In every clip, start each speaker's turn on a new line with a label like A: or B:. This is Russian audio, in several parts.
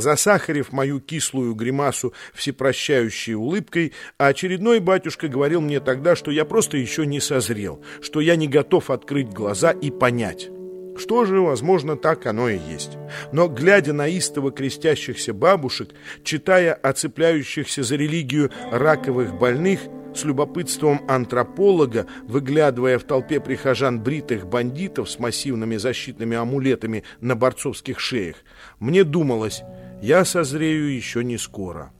A: Засахарив мою кислую гримасу всепрощающей улыбкой, а очередной батюшка говорил мне тогда, что я просто еще не созрел, что я не готов открыть глаза и понять. Что же, возможно, так оно и есть. Но, глядя на истово крестящихся бабушек, читая о цепляющихся за религию раковых больных, с любопытством антрополога, выглядывая в толпе прихожан бритых бандитов с массивными защитными амулетами на борцовских шеях, мне думалось, я созрею еще не скоро.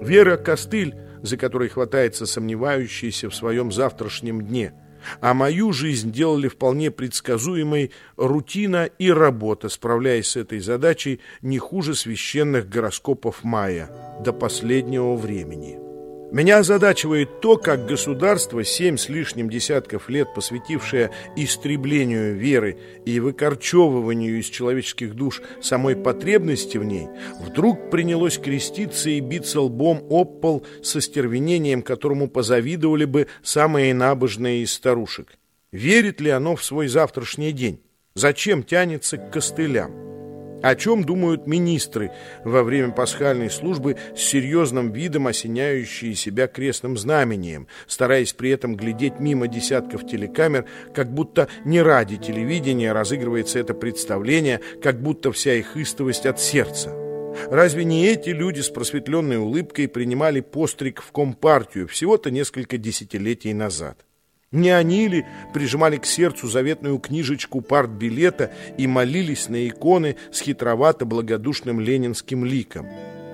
A: Вера Костыль, за которой хватается сомневающийся в своем завтрашнем дне, а мою жизнь делали вполне предсказуемой рутина и работа, справляясь с этой задачей не хуже священных гороскопов Майя до последнего времени. Меня озадачивает то, как государство, семь с лишним десятков лет посвятившее истреблению веры и выкорчевыванию из человеческих душ самой потребности в ней, вдруг принялось креститься и биться лбом об пол со стервенением, которому позавидовали бы самые набожные из старушек. Верит ли оно в свой завтрашний день? Зачем тянется к костылям? О чем думают министры во время пасхальной службы с серьезным видом осеняющие себя крестным знамением, стараясь при этом глядеть мимо десятков телекамер, как будто не ради телевидения разыгрывается это представление, как будто вся их истовость от сердца. Разве не эти люди с просветленной улыбкой принимали постриг в Компартию всего-то несколько десятилетий назад? Не они ли прижимали к сердцу заветную книжечку партбилета и молились на иконы с хитровато-благодушным ленинским ликом?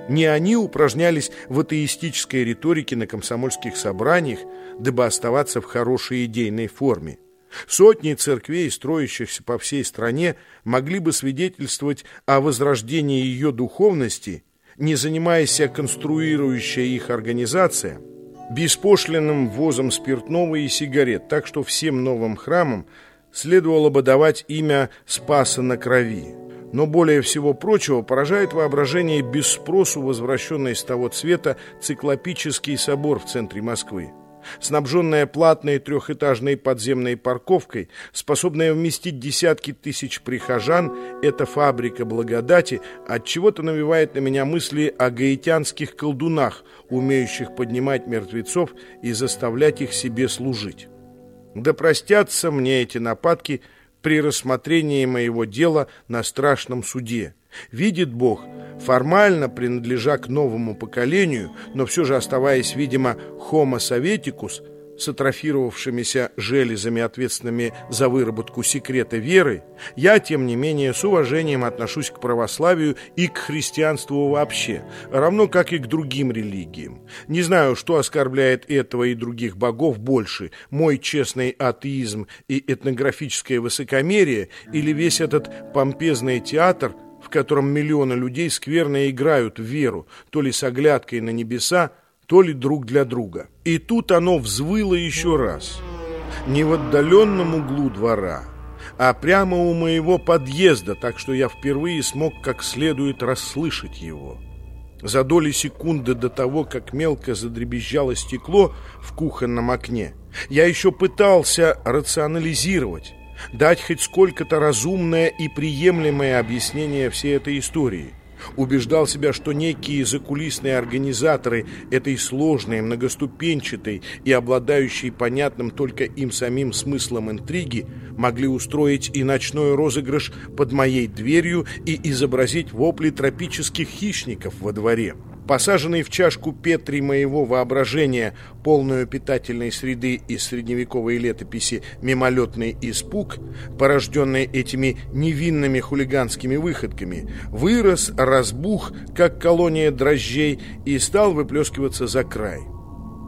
A: Не они упражнялись в атеистической риторике на комсомольских собраниях, дабы оставаться в хорошей идейной форме? Сотни церквей, строящихся по всей стране, могли бы свидетельствовать о возрождении ее духовности, не занимаясь конструирующая их организация – беспошлинным ввозом спиртного и сигарет, так что всем новым храмам следовало бы давать имя Спаса на крови. Но более всего прочего поражает воображение без спросу возвращенный с того цвета циклопический собор в центре Москвы снабженная платной трехэтажной подземной парковкой, способная вместить десятки тысяч прихожан, эта фабрика благодати от чего-то навевает на меня мысли о гаитянских колдунах, умеющих поднимать мертвецов и заставлять их себе служить. Да простятся мне эти нападки при рассмотрении моего дела на страшном суде. Видит Бог, формально принадлежа к новому поколению, но все же оставаясь, видимо, homo советикус, с атрофировавшимися железами, ответственными за выработку секрета веры, я, тем не менее, с уважением отношусь к православию и к христианству вообще, равно как и к другим религиям. Не знаю, что оскорбляет этого и других богов больше, мой честный атеизм и этнографическое высокомерие или весь этот помпезный театр – котором миллионы людей скверно играют в веру, то ли с оглядкой на небеса, то ли друг для друга. И тут оно взвыло еще раз. Не в отдаленном углу двора, а прямо у моего подъезда, так что я впервые смог как следует расслышать его. За доли секунды до того, как мелко задребезжало стекло в кухонном окне, я еще пытался рационализировать, дать хоть сколько-то разумное и приемлемое объяснение всей этой истории. Убеждал себя, что некие закулисные организаторы этой сложной, многоступенчатой и обладающей понятным только им самим смыслом интриги могли устроить и ночной розыгрыш под моей дверью и изобразить вопли тропических хищников во дворе посаженный в чашку Петри моего воображения, полную питательной среды из средневековой летописи «Мимолетный испуг», порожденный этими невинными хулиганскими выходками, вырос, разбух, как колония дрожжей, и стал выплескиваться за край.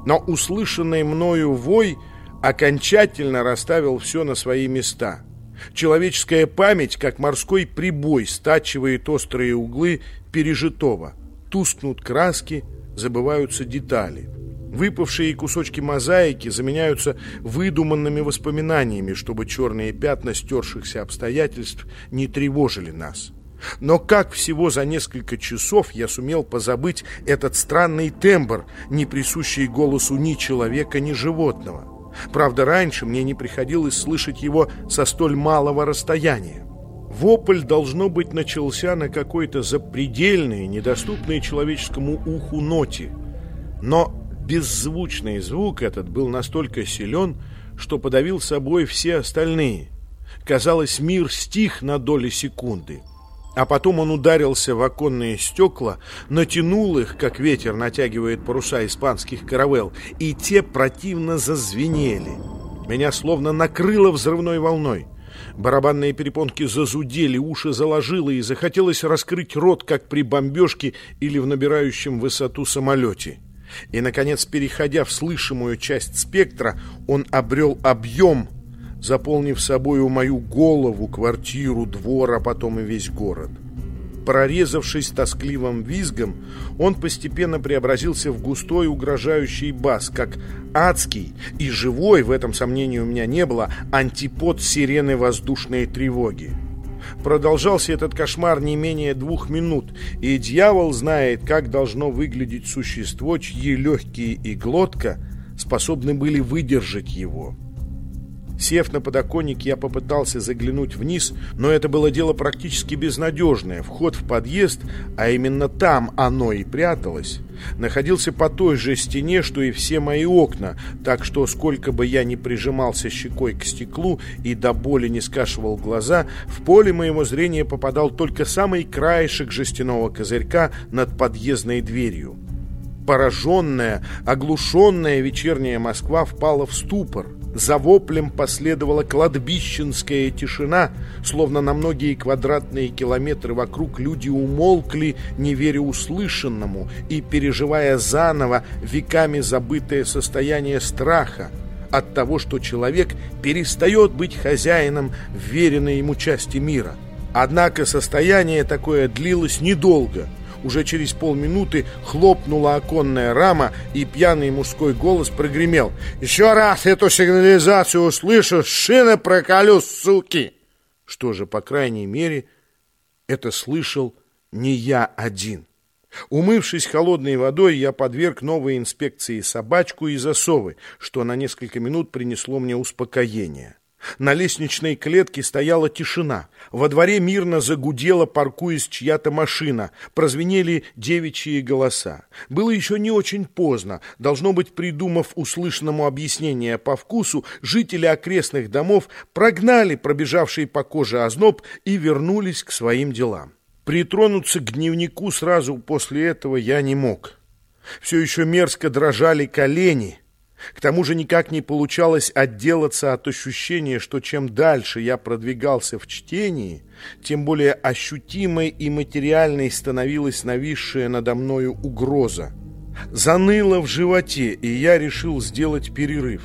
A: Но услышанный мною вой окончательно расставил все на свои места. Человеческая память, как морской прибой, стачивает острые углы пережитого – тускнут краски, забываются детали. Выпавшие кусочки мозаики заменяются выдуманными воспоминаниями, чтобы черные пятна стершихся обстоятельств не тревожили нас. Но как всего за несколько часов я сумел позабыть этот странный тембр, не присущий голосу ни человека, ни животного. Правда, раньше мне не приходилось слышать его со столь малого расстояния. Вопль, должно быть, начался на какой-то запредельной, недоступной человеческому уху ноте. Но беззвучный звук этот был настолько силен, что подавил собой все остальные. Казалось, мир стих на доли секунды. А потом он ударился в оконные стекла, натянул их, как ветер натягивает паруса испанских каравел, и те противно зазвенели. Меня словно накрыло взрывной волной. Барабанные перепонки зазудели, уши заложило, и захотелось раскрыть рот, как при бомбежке или в набирающем высоту самолете. И, наконец, переходя в слышимую часть спектра, он обрел объем, заполнив собою мою голову, квартиру, двор, а потом и весь город. Прорезавшись тоскливым визгом, он постепенно преобразился в густой угрожающий бас, как адский и живой, в этом сомнении у меня не было, антипод сирены воздушной тревоги. Продолжался этот кошмар не менее двух минут, и дьявол знает, как должно выглядеть существо, чьи легкие и глотка способны были выдержать его. Сев на подоконник, я попытался заглянуть вниз, но это было дело практически безнадежное. Вход в подъезд, а именно там оно и пряталось, находился по той же стене, что и все мои окна, так что сколько бы я ни прижимался щекой к стеклу и до боли не скашивал глаза, в поле моего зрения попадал только самый краешек жестяного козырька над подъездной дверью. Пораженная, оглушенная вечерняя Москва впала в ступор – за воплем последовала кладбищенская тишина, словно на многие квадратные километры вокруг люди умолкли, не веря услышанному и переживая заново веками забытое состояние страха от того, что человек перестает быть хозяином веренной ему части мира. Однако состояние такое длилось недолго – уже через полминуты хлопнула оконная рама, и пьяный мужской голос прогремел. «Еще раз эту сигнализацию услышу, шины проколю, суки!» Что же, по крайней мере, это слышал не я один. Умывшись холодной водой, я подверг новой инспекции собачку и засовы, что на несколько минут принесло мне успокоение. На лестничной клетке стояла тишина. Во дворе мирно загудела, паркуясь чья-то машина. Прозвенели девичьи голоса. Было еще не очень поздно. Должно быть, придумав услышанному объяснение по вкусу, жители окрестных домов прогнали пробежавший по коже озноб и вернулись к своим делам. Притронуться к дневнику сразу после этого я не мог. Все еще мерзко дрожали колени — к тому же никак не получалось отделаться от ощущения, что чем дальше я продвигался в чтении, тем более ощутимой и материальной становилась нависшая надо мною угроза. Заныло в животе, и я решил сделать перерыв.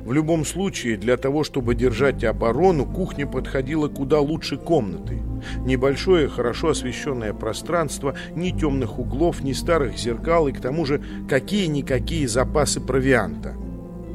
A: В любом случае, для того, чтобы держать оборону, кухня подходила куда лучше комнаты. Небольшое, хорошо освещенное пространство, ни темных углов, ни старых зеркал, и к тому же какие-никакие запасы провианта.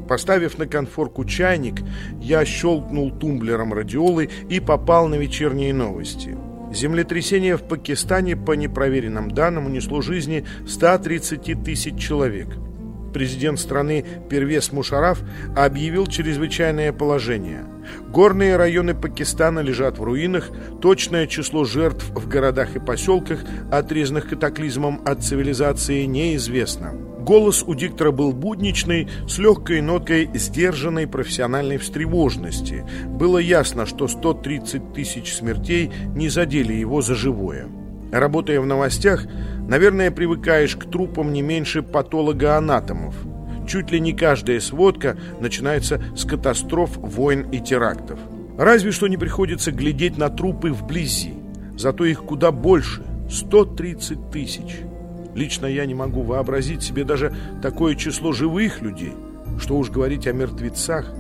A: Поставив на конфорку чайник, я щелкнул тумблером радиолы и попал на вечерние новости. Землетрясение в Пакистане, по непроверенным данным, унесло жизни 130 тысяч человек – президент страны Первес Мушараф объявил чрезвычайное положение. Горные районы Пакистана лежат в руинах, точное число жертв в городах и поселках, отрезанных катаклизмом от цивилизации, неизвестно. Голос у диктора был будничный, с легкой ноткой сдержанной профессиональной встревоженности. Было ясно, что 130 тысяч смертей не задели его за живое. Работая в новостях, наверное, привыкаешь к трупам не меньше патологоанатомов. Чуть ли не каждая сводка начинается с катастроф, войн и терактов. Разве что не приходится глядеть на трупы вблизи. Зато их куда больше – 130 тысяч. Лично я не могу вообразить себе даже такое число живых людей, что уж говорить о мертвецах.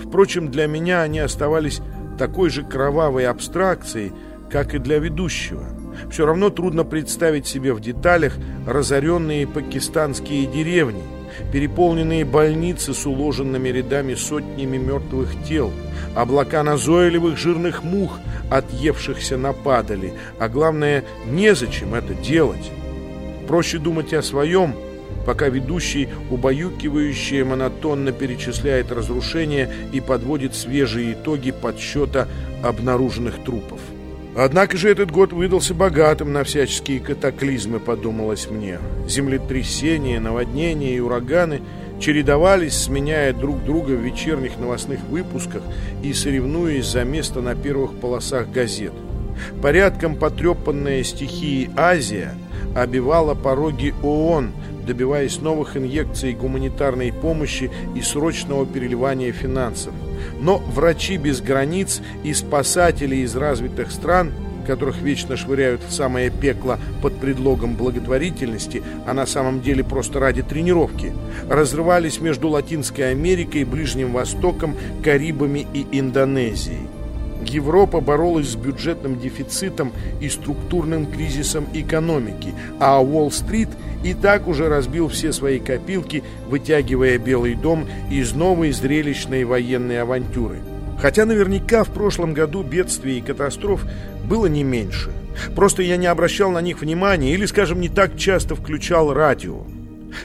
A: Впрочем, для меня они оставались такой же кровавой абстракцией, как и для ведущего – все равно трудно представить себе в деталях разоренные пакистанские деревни, переполненные больницы с уложенными рядами сотнями мертвых тел, облака назойливых жирных мух, отъевшихся на падали, а главное, незачем это делать. Проще думать о своем, пока ведущий убаюкивающее монотонно перечисляет разрушения и подводит свежие итоги подсчета обнаруженных трупов. Однако же этот год выдался богатым на всяческие катаклизмы, подумалось мне. Землетрясения, наводнения и ураганы чередовались, сменяя друг друга в вечерних новостных выпусках и соревнуясь за место на первых полосах газет. Порядком потрепанная стихией Азия обивала пороги ООН, добиваясь новых инъекций гуманитарной помощи и срочного переливания финансов. Но врачи без границ и спасатели из развитых стран, которых вечно швыряют в самое пекло под предлогом благотворительности, а на самом деле просто ради тренировки, разрывались между Латинской Америкой, Ближним Востоком, Карибами и Индонезией. Европа боролась с бюджетным дефицитом и структурным кризисом экономики, а Уолл-стрит и так уже разбил все свои копилки, вытягивая Белый дом из новой зрелищной военной авантюры. Хотя наверняка в прошлом году бедствий и катастроф было не меньше. Просто я не обращал на них внимания или, скажем, не так часто включал радио.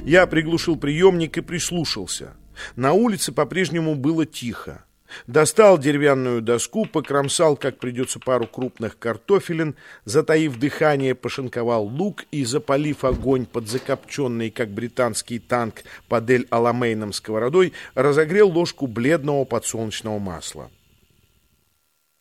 A: Я приглушил приемник и прислушался. На улице по-прежнему было тихо. Достал деревянную доску, покромсал, как придется, пару крупных картофелин, затаив дыхание, пошинковал лук и, запалив огонь под закопченный, как британский танк, под Эль-Аламейном сковородой, разогрел ложку бледного подсолнечного масла.